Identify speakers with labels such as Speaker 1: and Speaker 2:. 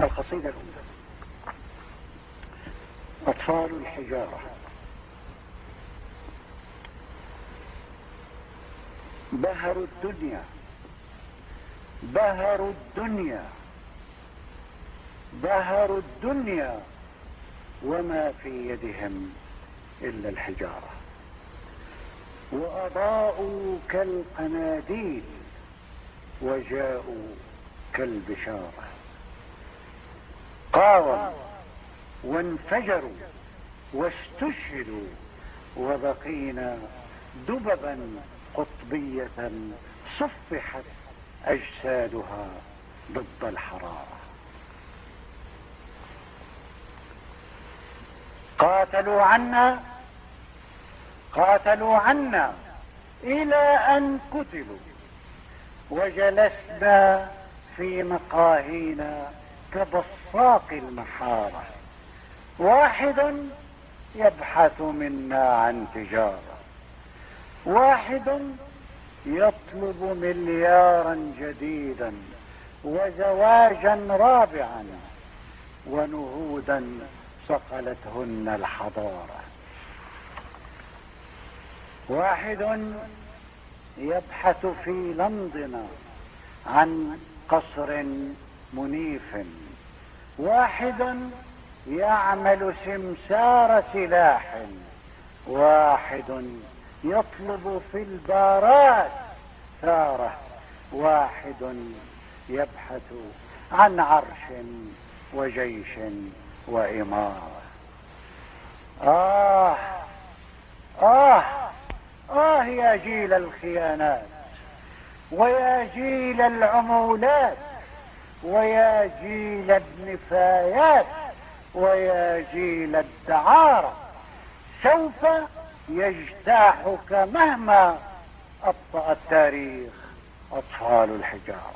Speaker 1: القصيدة الأولى. أطفال الحجارة. بهر الدنيا. بهر الدنيا. بهر الدنيا. وما في يدهم إلا الحجارة. وأضاءوا كالقناديل. وجاءوا كالبشارة. قاوموا وانفجروا واستشهدوا وبقينا دببا قطبية صفحت أجسادها ضد الحرارة. قاتلوا عنا قاتلوا عنا إلى أن قتلوا وجلسنا في مقاهينا كبصاق المحارة. واحد يبحث منا عن تجارة. واحد يطلب مليارا جديدا وزواجا رابعا ونهودا صقلتهن الحضارة. واحد يبحث في لندن عن قصر منيف. واحد يعمل سمسار سلاح. واحد يطلب في البارات ثارة. واحد يبحث عن عرش وجيش وإمارة. آه آه آه يا جيل الخيانات ويا جيل العمولات. ويا جيل النفايات ويا جيل الدعارة. سوف يجتاحك مهما أبطأ التاريخ أطفال الحجارة.